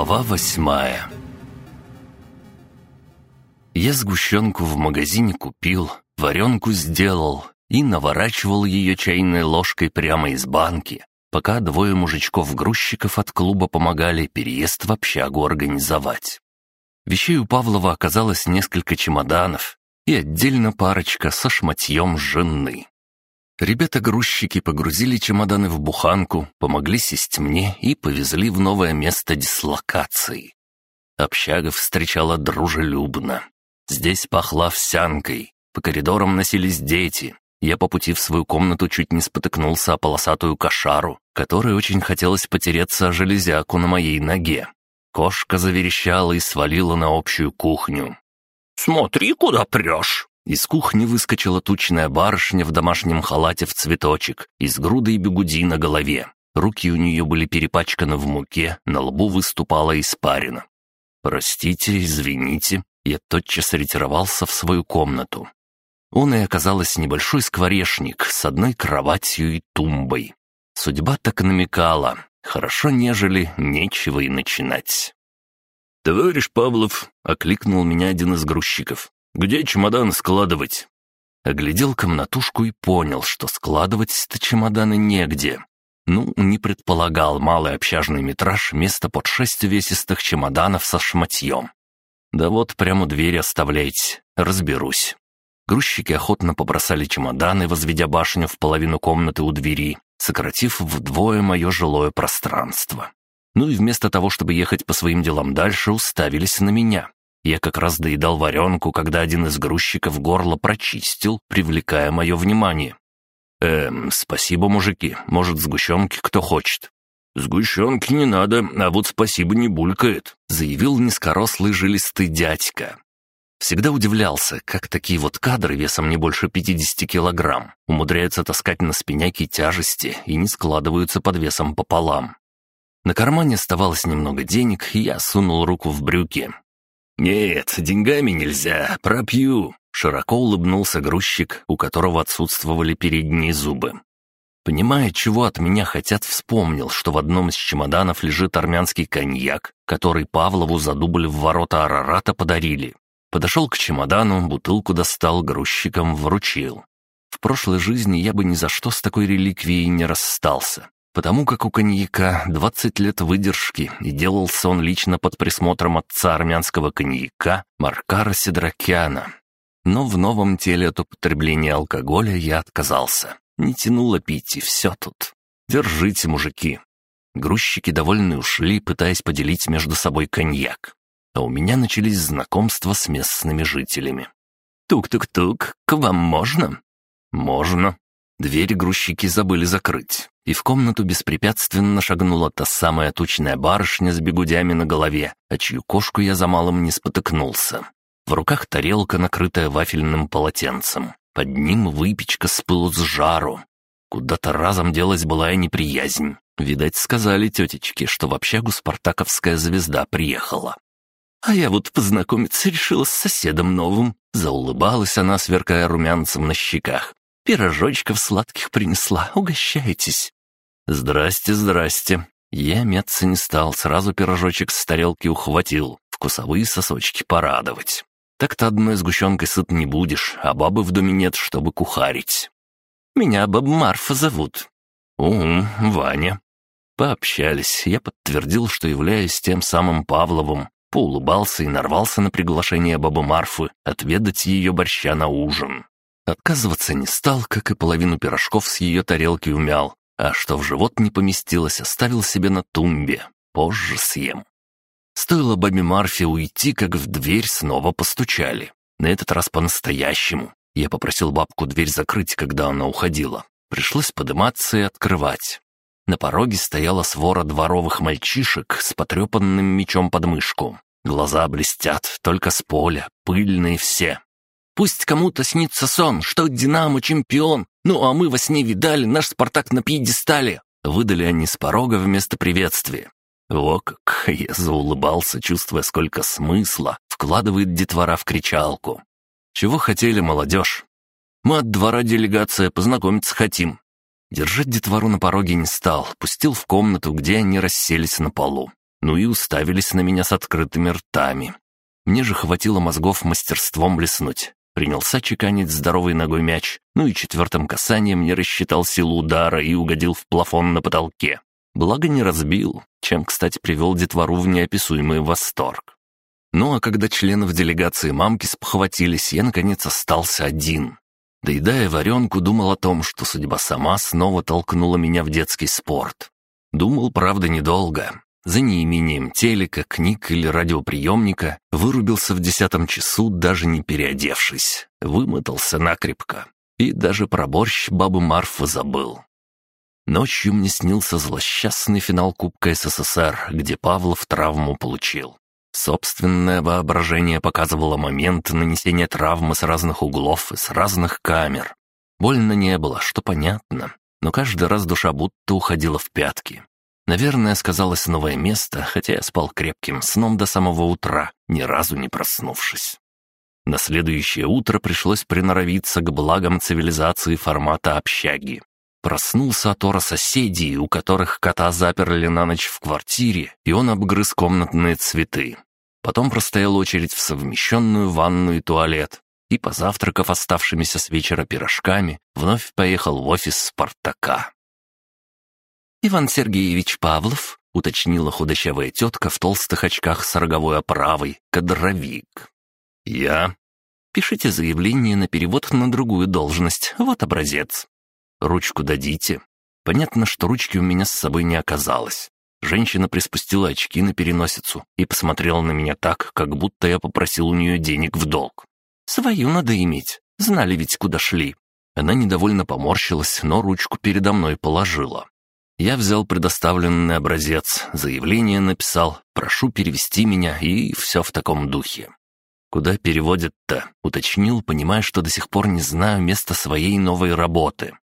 Глава восьмая Я сгущенку в магазине купил, варенку сделал и наворачивал ее чайной ложкой прямо из банки, пока двое мужичков-грузчиков от клуба помогали переезд в общагу организовать. Вещей у Павлова оказалось несколько чемоданов и отдельно парочка со шматьем жены. Ребята-грузчики погрузили чемоданы в буханку, помогли сесть мне и повезли в новое место дислокации. Общага встречала дружелюбно. Здесь пахло овсянкой, по коридорам носились дети. Я по пути в свою комнату чуть не спотыкнулся о полосатую кошару, которой очень хотелось потереться о железяку на моей ноге. Кошка заверещала и свалила на общую кухню. «Смотри, куда прешь!» Из кухни выскочила тучная барышня в домашнем халате в цветочек и с грудой бегуди на голове. Руки у нее были перепачканы в муке, на лбу выступала испарина. «Простите, извините», я тотчас ретировался в свою комнату. Он и оказалось небольшой скворечник с одной кроватью и тумбой. Судьба так намекала, хорошо нежели нечего и начинать. «Товарищ Павлов», — окликнул меня один из грузчиков, где чемодан складывать?» Оглядел комнатушку и понял, что складывать-то чемоданы негде. Ну, не предполагал малый общажный метраж место под шесть увесистых чемоданов со шматьем. Да вот прямо дверь оставляйте, разберусь. Грузчики охотно побросали чемоданы, возведя башню в половину комнаты у двери, сократив вдвое мое жилое пространство. Ну и вместо того, чтобы ехать по своим делам дальше, уставились на меня. Я как раз доедал варенку, когда один из грузчиков горло прочистил, привлекая мое внимание. «Эм, спасибо, мужики. Может, сгущенки кто хочет?» «Сгущенки не надо, а вот спасибо не булькает», — заявил низкорослый жилистый дядька. Всегда удивлялся, как такие вот кадры весом не больше 50 килограмм умудряются таскать на спиняки тяжести и не складываются под весом пополам. На кармане оставалось немного денег, и я сунул руку в брюки. «Нет, деньгами нельзя, пропью», — широко улыбнулся грузчик, у которого отсутствовали передние зубы. Понимая, чего от меня хотят, вспомнил, что в одном из чемоданов лежит армянский коньяк, который Павлову за дубль в ворота Арарата подарили. Подошел к чемодану, бутылку достал, грузчикам вручил. В прошлой жизни я бы ни за что с такой реликвией не расстался потому как у коньяка 20 лет выдержки, и делался он лично под присмотром отца армянского коньяка Маркара Седракяна. Но в новом теле от употребления алкоголя я отказался. Не тянуло пить, и все тут. Держите, мужики. Грузчики довольны ушли, пытаясь поделить между собой коньяк. А у меня начались знакомства с местными жителями. «Тук-тук-тук, к вам можно?» «Можно». Дверь грузчики забыли закрыть и в комнату беспрепятственно шагнула та самая тучная барышня с бегудями на голове, а чью кошку я за малым не спотыкнулся. В руках тарелка, накрытая вафельным полотенцем. Под ним выпечка с пылу с жару. Куда-то разом делась былая неприязнь. Видать, сказали тетечки, что в общагу спартаковская звезда приехала. А я вот познакомиться решила с соседом новым. Заулыбалась она, сверкая румянцем на щеках. Пирожочков сладких принесла, угощайтесь». «Здрасте, здрасте». Я мяться не стал, сразу пирожочек с тарелки ухватил, вкусовые сосочки порадовать. Так-то одной сгущенкой сыт не будешь, а бабы в доме нет, чтобы кухарить. «Меня баба Марфа зовут». «Угу, Ваня». Пообщались, я подтвердил, что являюсь тем самым Павловым, поулыбался и нарвался на приглашение бабы Марфы отведать ее борща на ужин. Отказываться не стал, как и половину пирожков с ее тарелки умял, а что в живот не поместилось, оставил себе на тумбе. Позже съем. Стоило бабе Марфе уйти, как в дверь снова постучали. На этот раз по-настоящему. Я попросил бабку дверь закрыть, когда она уходила. Пришлось подниматься и открывать. На пороге стояла свора дворовых мальчишек с потрепанным мечом под мышку. Глаза блестят, только с поля, пыльные все. Пусть кому-то снится сон, что «Динамо» чемпион, ну а мы во сне видали наш «Спартак» на пьедестале. Выдали они с порога вместо приветствия. О как я заулыбался, чувствуя, сколько смысла вкладывает детвора в кричалку. Чего хотели молодежь? Мы от двора делегация познакомиться хотим. Держать детвору на пороге не стал, пустил в комнату, где они расселись на полу. Ну и уставились на меня с открытыми ртами. Мне же хватило мозгов мастерством блеснуть. Принялся чеканить здоровой ногой мяч, ну и четвертым касанием не рассчитал силу удара и угодил в плафон на потолке. Благо не разбил, чем, кстати, привел детвору в неописуемый восторг. Ну а когда членов делегации мамки спохватились, я, наконец, остался один. Доедая варенку, думал о том, что судьба сама снова толкнула меня в детский спорт. Думал, правда, недолго. За неимением телека, книг или радиоприемника вырубился в десятом часу, даже не переодевшись. Вымотался накрепко. И даже про борщ бабы Марфы забыл. Ночью мне снился злосчастный финал Кубка СССР, где Павлов травму получил. Собственное воображение показывало момент нанесения травмы с разных углов и с разных камер. Больно не было, что понятно, но каждый раз душа будто уходила в пятки. Наверное, сказалось новое место, хотя я спал крепким сном до самого утра, ни разу не проснувшись. На следующее утро пришлось приноровиться к благам цивилизации формата общаги. Проснулся от ора соседей, у которых кота заперли на ночь в квартире, и он обгрыз комнатные цветы. Потом простоял очередь в совмещенную ванну и туалет, и, позавтракав оставшимися с вечера пирожками, вновь поехал в офис «Спартака». «Иван Сергеевич Павлов», — уточнила худощавая тетка в толстых очках с роговой оправой, кадровик. «Я?» «Пишите заявление на перевод на другую должность, вот образец». «Ручку дадите?» Понятно, что ручки у меня с собой не оказалось. Женщина приспустила очки на переносицу и посмотрела на меня так, как будто я попросил у нее денег в долг. «Свою надо иметь. Знали ведь, куда шли». Она недовольно поморщилась, но ручку передо мной положила. Я взял предоставленный образец, заявление написал, прошу перевести меня и все в таком духе. «Куда переводят-то?» — уточнил, понимая, что до сих пор не знаю места своей новой работы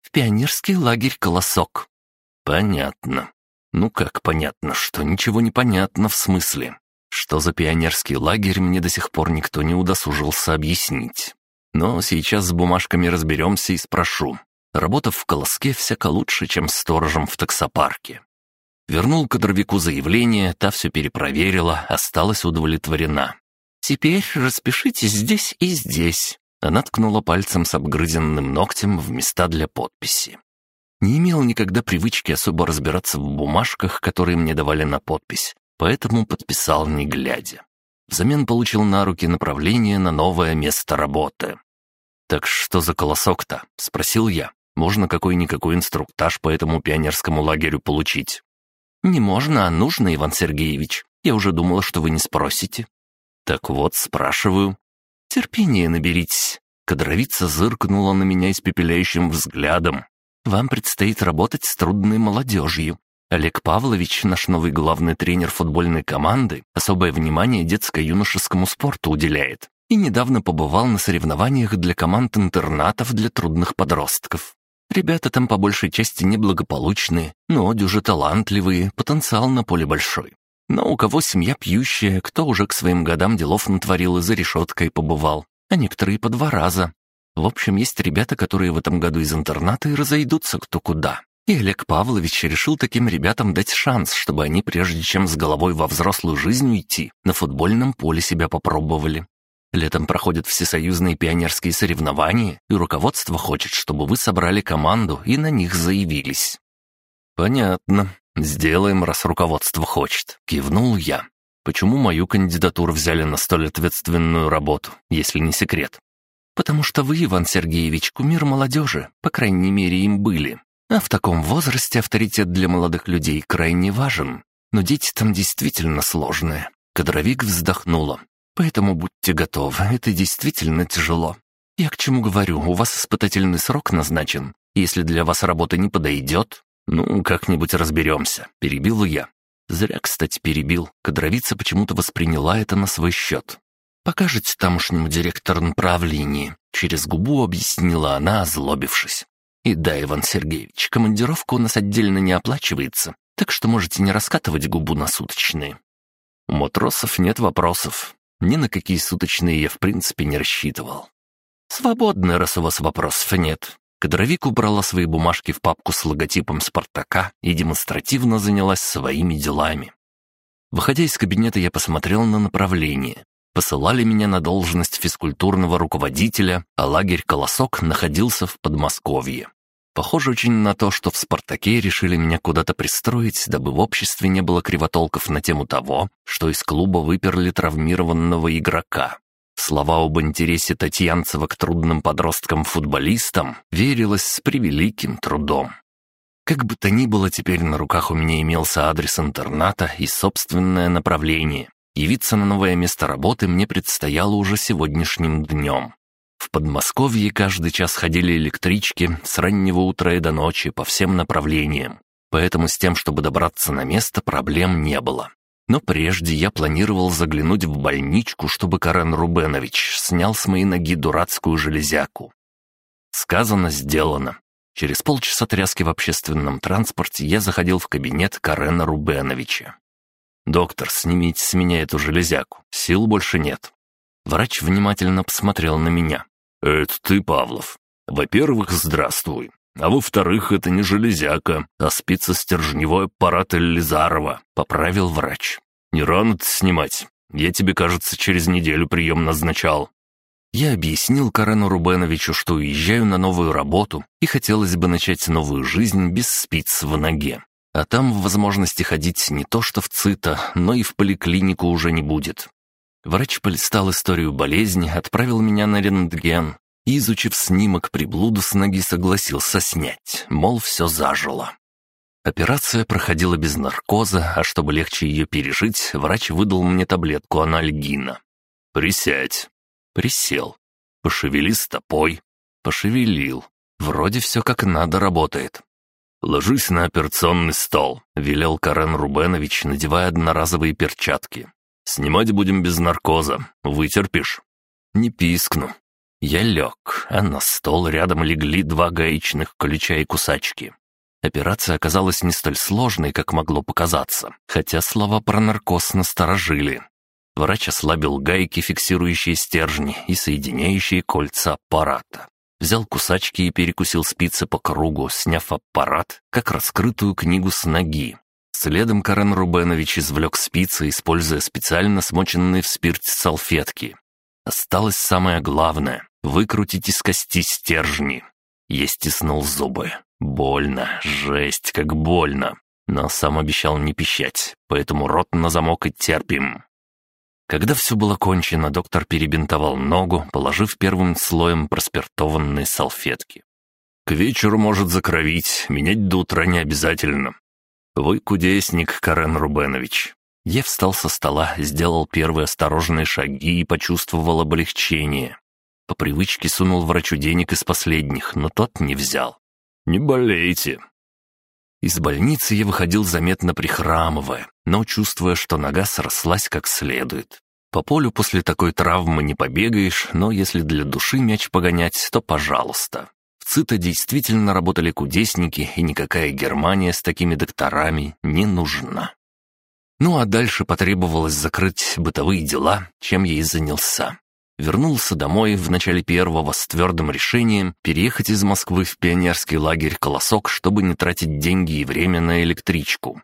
в пионерский лагерь «Колосок». Понятно. Ну как понятно, что ничего не понятно в смысле. Что за пионерский лагерь, мне до сих пор никто не удосужился объяснить. Но сейчас с бумажками разберемся и спрошу. Работа в «Колоске» всяко лучше, чем сторожем в таксопарке. Вернул кадровику заявление, та все перепроверила, осталась удовлетворена. «Теперь распишитесь здесь и здесь. Она ткнула пальцем с обгрызенным ногтем в места для подписи. Не имел никогда привычки особо разбираться в бумажках, которые мне давали на подпись, поэтому подписал не глядя. Взамен получил на руки направление на новое место работы. «Так что за колосок-то?» — спросил я. «Можно какой-никакой инструктаж по этому пионерскому лагерю получить?» «Не можно, а нужно, Иван Сергеевич. Я уже думала, что вы не спросите». «Так вот, спрашиваю. Терпение наберитесь». Кадровица зыркнула на меня испепеляющим взглядом. «Вам предстоит работать с трудной молодежью. Олег Павлович, наш новый главный тренер футбольной команды, особое внимание детско-юношескому спорту уделяет и недавно побывал на соревнованиях для команд интернатов для трудных подростков. Ребята там по большей части неблагополучные, но дюже талантливые, потенциал на поле большой. Но у кого семья пьющая, кто уже к своим годам делов натворил и за решеткой побывал, а некоторые по два раза. В общем, есть ребята, которые в этом году из интерната и разойдутся кто куда. И Олег Павлович решил таким ребятам дать шанс, чтобы они, прежде чем с головой во взрослую жизнь уйти, на футбольном поле себя попробовали. Летом проходят всесоюзные пионерские соревнования, и руководство хочет, чтобы вы собрали команду и на них заявились. Понятно. «Сделаем, раз руководство хочет», — кивнул я. «Почему мою кандидатуру взяли на столь ответственную работу, если не секрет?» «Потому что вы, Иван Сергеевич, кумир молодежи, по крайней мере, им были. А в таком возрасте авторитет для молодых людей крайне важен. Но дети там действительно сложные». Кадровик вздохнула. «Поэтому будьте готовы, это действительно тяжело. Я к чему говорю, у вас испытательный срок назначен. Если для вас работа не подойдет, «Ну, как-нибудь разберемся», — перебил я. Зря, кстати, перебил. Кадровица почему-то восприняла это на свой счет. «Покажете тамошнему директору направление», — через губу объяснила она, озлобившись. «И да, Иван Сергеевич, командировка у нас отдельно не оплачивается, так что можете не раскатывать губу на суточные». У матросов нет вопросов. Ни на какие суточные я в принципе не рассчитывал. «Свободно, раз у вас вопросов нет. Кадровик убрала свои бумажки в папку с логотипом «Спартака» и демонстративно занялась своими делами. Выходя из кабинета, я посмотрел на направление. Посылали меня на должность физкультурного руководителя, а лагерь «Колосок» находился в Подмосковье. Похоже очень на то, что в «Спартаке» решили меня куда-то пристроить, дабы в обществе не было кривотолков на тему того, что из клуба выперли травмированного игрока. Слова об интересе Татьянцева к трудным подросткам-футболистам верилось с превеликим трудом. Как бы то ни было, теперь на руках у меня имелся адрес интерната и собственное направление. Явиться на новое место работы мне предстояло уже сегодняшним днем. В Подмосковье каждый час ходили электрички с раннего утра и до ночи по всем направлениям. Поэтому с тем, чтобы добраться на место, проблем не было. Но прежде я планировал заглянуть в больничку, чтобы Карен Рубенович снял с моей ноги дурацкую железяку. Сказано, сделано. Через полчаса тряски в общественном транспорте я заходил в кабинет Карена Рубеновича. «Доктор, снимите с меня эту железяку, сил больше нет». Врач внимательно посмотрел на меня. «Это ты, Павлов. Во-первых, здравствуй. А во-вторых, это не железяка, а спицестержневой аппарат Элизарова», — поправил врач. «Не рано-то снимать. Я тебе, кажется, через неделю прием назначал». Я объяснил Карену Рубеновичу, что уезжаю на новую работу и хотелось бы начать новую жизнь без спиц в ноге. А там возможности ходить не то что в ЦИТа, но и в поликлинику уже не будет. Врач полистал историю болезни, отправил меня на рентген и, изучив снимок приблуду с ноги, согласился снять, мол, все зажило. Операция проходила без наркоза, а чтобы легче ее пережить, врач выдал мне таблетку анальгина. «Присядь». Присел. «Пошевели стопой». Пошевелил. Вроде все как надо работает. «Ложись на операционный стол», — велел Карен Рубенович, надевая одноразовые перчатки. Снимать будем без наркоза. Вытерпишь?» «Не пискну». Я лег, а на стол рядом легли два гаечных ключа и кусачки. Операция оказалась не столь сложной, как могло показаться, хотя слова про наркоз насторожили. Врач ослабил гайки, фиксирующие стержни и соединяющие кольца аппарата. Взял кусачки и перекусил спицы по кругу, сняв аппарат, как раскрытую книгу с ноги. Следом Карен Рубенович извлек спицы, используя специально смоченные в спирте салфетки. Осталось самое главное — выкрутить из кости стержни. Я стиснул зубы. Больно, жесть, как больно. Но сам обещал не пищать, поэтому рот на замок и терпим. Когда все было кончено, доктор перебинтовал ногу, положив первым слоем проспиртованные салфетки. «К вечеру может закровить, менять до утра не обязательно. «Вы кудесник, Карен Рубенович». Я встал со стола, сделал первые осторожные шаги и почувствовал облегчение. По привычке сунул врачу денег из последних, но тот не взял. «Не болейте». Из больницы я выходил заметно прихрамывая, но чувствуя, что нога срослась как следует. По полю после такой травмы не побегаешь, но если для души мяч погонять, то пожалуйста. ЦИТа действительно работали кудесники, и никакая Германия с такими докторами не нужна. Ну а дальше потребовалось закрыть бытовые дела, чем я и занялся. Вернулся домой в начале первого с твердым решением переехать из Москвы в пионерский лагерь «Колосок», чтобы не тратить деньги и время на электричку.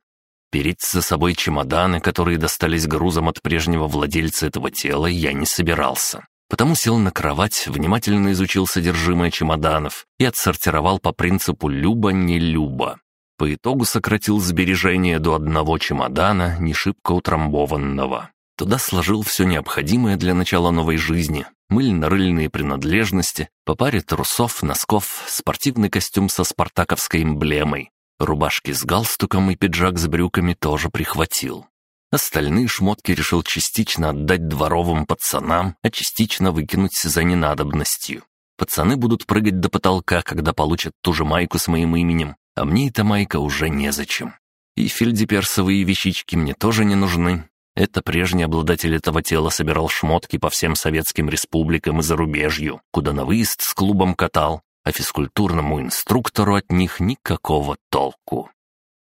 Переть за собой чемоданы, которые достались грузом от прежнего владельца этого тела, я не собирался. Потому сел на кровать, внимательно изучил содержимое чемоданов и отсортировал по принципу «люба-не люба». По итогу сократил сбережения до одного чемодана, не шибко утрамбованного. Туда сложил все необходимое для начала новой жизни. Мыльно-рыльные принадлежности, по паре трусов, носков, спортивный костюм со спартаковской эмблемой. Рубашки с галстуком и пиджак с брюками тоже прихватил. Остальные шмотки решил частично отдать дворовым пацанам, а частично выкинуть за ненадобностью. Пацаны будут прыгать до потолка, когда получат ту же майку с моим именем, а мне эта майка уже незачем. И фельдеперсовые вещички мне тоже не нужны. Это прежний обладатель этого тела собирал шмотки по всем советским республикам и зарубежью, куда на выезд с клубом катал, а физкультурному инструктору от них никакого толку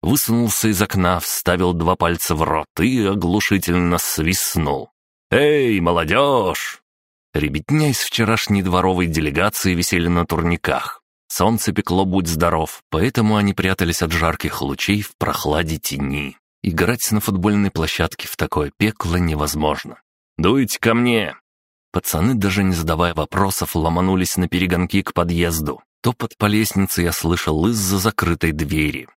высунулся из окна, вставил два пальца в рот и оглушительно свистнул. «Эй, молодежь!» Ребятня из вчерашней дворовой делегации висели на турниках. Солнце пекло, будь здоров, поэтому они прятались от жарких лучей в прохладе тени. Играть на футбольной площадке в такое пекло невозможно. «Дуйте ко мне!» Пацаны, даже не задавая вопросов, ломанулись на перегонки к подъезду. Топот по лестнице я слышал из-за закрытой двери.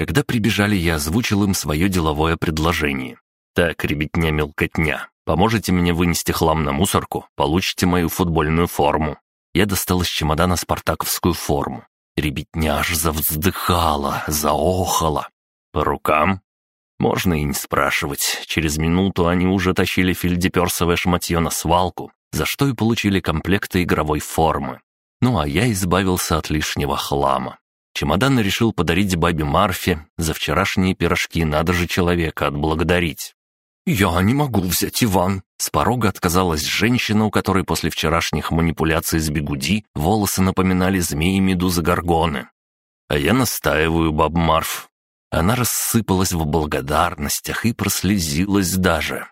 Когда прибежали, я озвучил им свое деловое предложение. «Так, ребятня-мелкотня, поможете мне вынести хлам на мусорку, получите мою футбольную форму». Я достал из чемодана спартаковскую форму. Ребятня аж завздыхала, заохала. «По рукам?» Можно и не спрашивать. Через минуту они уже тащили фельдеперсовое шматье на свалку, за что и получили комплекты игровой формы. Ну а я избавился от лишнего хлама. Чемодан решил подарить бабе Марфе. За вчерашние пирожки надо же человека отблагодарить. «Я не могу взять Иван!» С порога отказалась женщина, у которой после вчерашних манипуляций с бегуди волосы напоминали змеи-медузы-горгоны. «А я настаиваю, баб Марф». Она рассыпалась в благодарностях и прослезилась даже.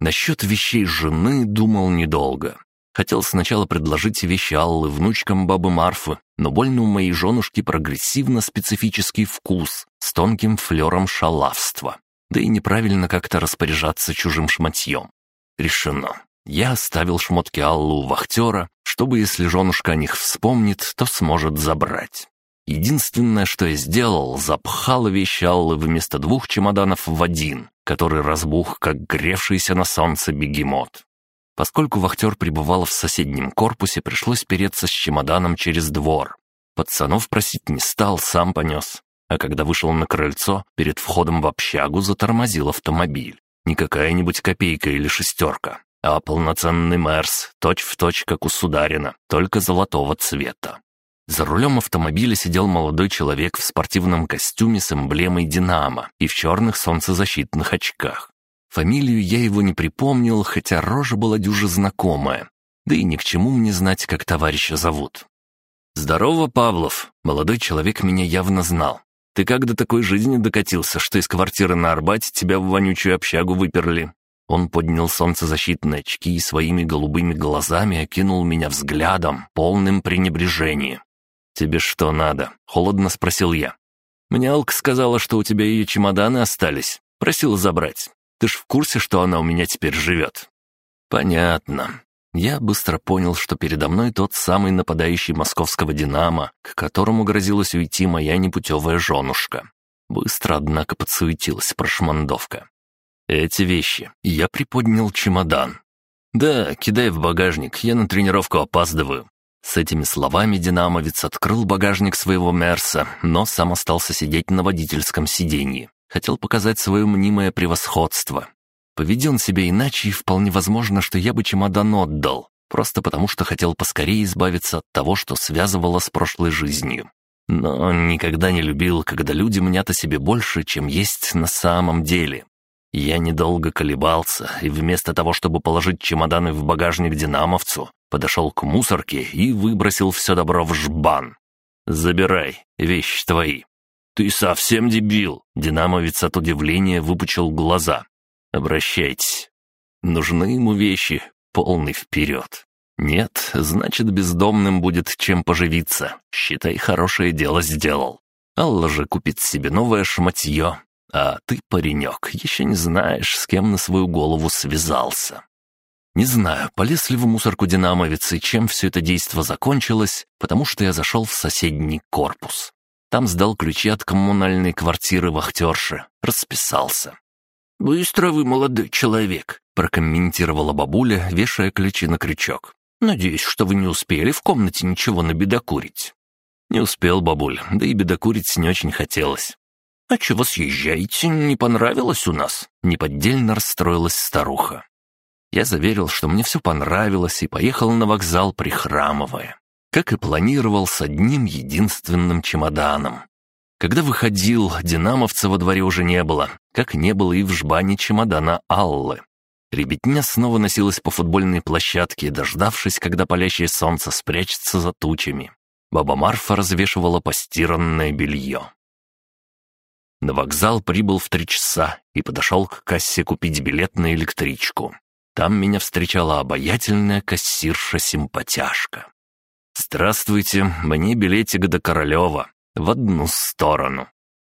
Насчет вещей жены думал недолго. Хотел сначала предложить вещи Аллы внучкам бабы Марфы, но больно у моей женушки прогрессивно-специфический вкус с тонким флером шалавства. Да и неправильно как-то распоряжаться чужим шматьем. Решено. Я оставил шмотки Аллы у вахтера, чтобы, если женушка о них вспомнит, то сможет забрать. Единственное, что я сделал, запхал вещи Аллы вместо двух чемоданов в один, который разбух, как гревшийся на солнце бегемот. Поскольку вахтер пребывал в соседнем корпусе, пришлось переться с чемоданом через двор. Пацанов просить не стал, сам понес. А когда вышел на крыльцо, перед входом в общагу затормозил автомобиль. Не какая-нибудь копейка или шестерка, а полноценный Мерс, точь-в-точь, как у Сударина, только золотого цвета. За рулем автомобиля сидел молодой человек в спортивном костюме с эмблемой «Динамо» и в черных солнцезащитных очках. Фамилию я его не припомнил, хотя рожа была дюже знакомая. Да и ни к чему мне знать, как товарища зовут. «Здорово, Павлов!» Молодой человек меня явно знал. «Ты как до такой жизни докатился, что из квартиры на Арбате тебя в вонючую общагу выперли?» Он поднял солнцезащитные очки и своими голубыми глазами окинул меня взглядом, полным пренебрежения. «Тебе что надо?» — холодно спросил я. «Мне Алка сказала, что у тебя ее чемоданы остались. Просила забрать. Ты ж в курсе, что она у меня теперь живет?» «Понятно». Я быстро понял, что передо мной тот самый нападающий московского «Динамо», к которому грозилась уйти моя непутевая женушка. Быстро, однако, подсуетилась прошмандовка. «Эти вещи». Я приподнял чемодан. «Да, кидай в багажник, я на тренировку опаздываю». С этими словами динамовец открыл багажник своего Мерса, но сам остался сидеть на водительском сиденье. Хотел показать свое мнимое превосходство. Поведен себя иначе, и вполне возможно, что я бы чемодан отдал, просто потому что хотел поскорее избавиться от того, что связывало с прошлой жизнью. Но никогда не любил, когда люди мнят о себе больше, чем есть на самом деле. Я недолго колебался, и вместо того, чтобы положить чемоданы в багажник динамовцу, подошел к мусорке и выбросил все добро в жбан. «Забирай, вещи твои». «Ты совсем дебил!» Динамовец от удивления выпучил глаза. «Обращайтесь. Нужны ему вещи, полный вперед. Нет, значит, бездомным будет чем поживиться. Считай, хорошее дело сделал. Алла же купит себе новое шматье, а ты, паренек, еще не знаешь, с кем на свою голову связался. Не знаю, полез ли в мусорку динамовец и чем все это действо закончилось, потому что я зашел в соседний корпус. Там сдал ключи от коммунальной квартиры вахтерши, расписался. «Быстро вы, молодой человек», — прокомментировала бабуля, вешая ключи на крючок. «Надеюсь, что вы не успели в комнате ничего набедокурить». «Не успел, бабуль, да и бедокурить не очень хотелось». «А чего съезжаете? Не понравилось у нас?» — неподдельно расстроилась старуха. Я заверил, что мне все понравилось, и поехал на вокзал, прихрамывая как и планировал, с одним единственным чемоданом. Когда выходил, динамовца во дворе уже не было, как не было и в жбане чемодана Аллы. Ребятня снова носилась по футбольной площадке, дождавшись, когда палящее солнце спрячется за тучами. Баба Марфа развешивала постиранное белье. На вокзал прибыл в три часа и подошел к кассе купить билет на электричку. Там меня встречала обаятельная кассирша-симпатяшка. «Здравствуйте, мне билетик до Королева. В одну сторону».